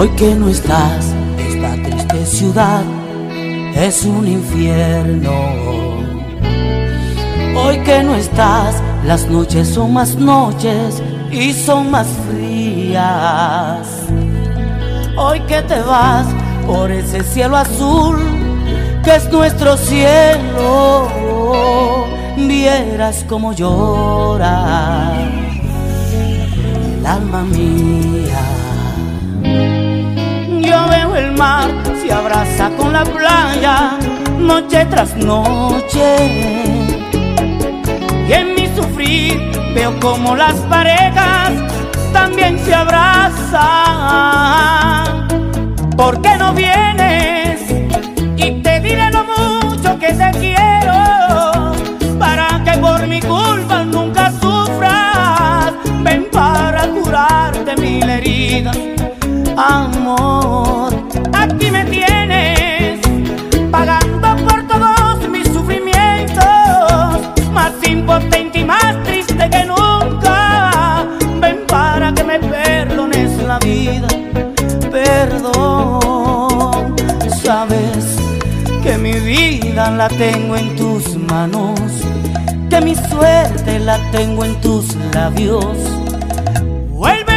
Hoy que no estás, esta triste ciudad es un infierno. Hoy que no estás, las noches son más noches y son más frías. Hoy que te vas por ese cielo azul que es nuestro cielo, vieras como llora el alma mía el mar se abraza con la playa noche tras noche. Y en mi sufrir veo como las parejas también se abrazan. ¿Por qué no vienes? Y te diré lo mucho que te quiero para que por mi culpa nunca sufras. Ven para curarte mil heridas, amor. Perdón. Sabes que mi vida la tengo en tus manos, que mi suerte la tengo en tus labios. Vuelve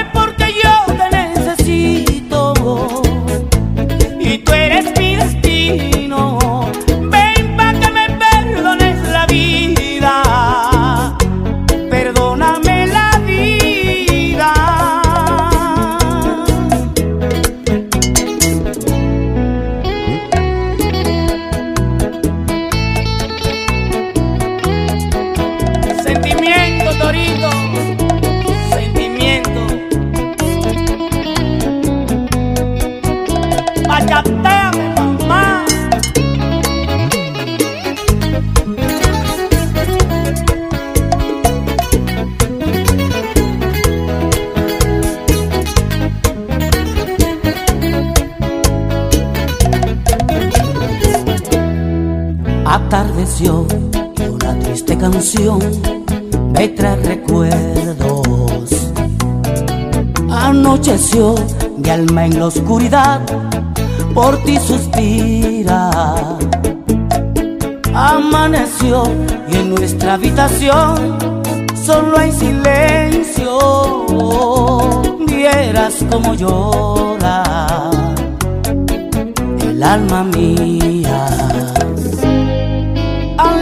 Atardeció y una triste canción me trae recuerdos. Anocheció mi alma en la oscuridad por ti suspira. Amaneció y en nuestra habitación solo hay silencio. Vieras como llora el alma mía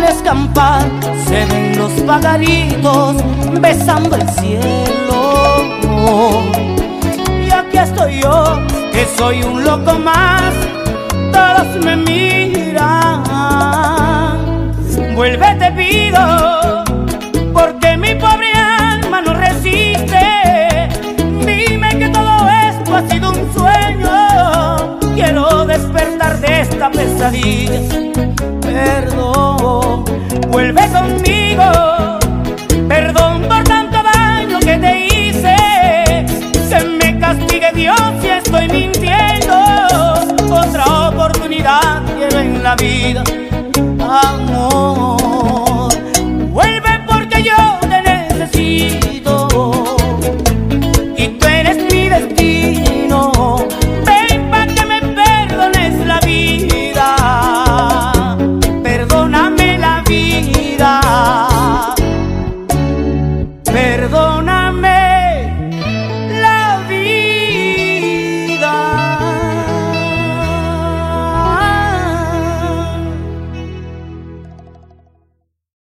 escampar se ven los pagaritos besando el cielo. Y aquí estoy yo, que soy un loco más, todos me miran. Vuelve te pido, porque mi pobre alma no resiste. Dime que todo esto ha sido un sueño, quiero despertar de esta pesadilla. Perdón conmigo. Perdón por tanto daño que te hice. Se me castigue Dios si estoy mintiendo. Otra oportunidad quiero en la vida, amor.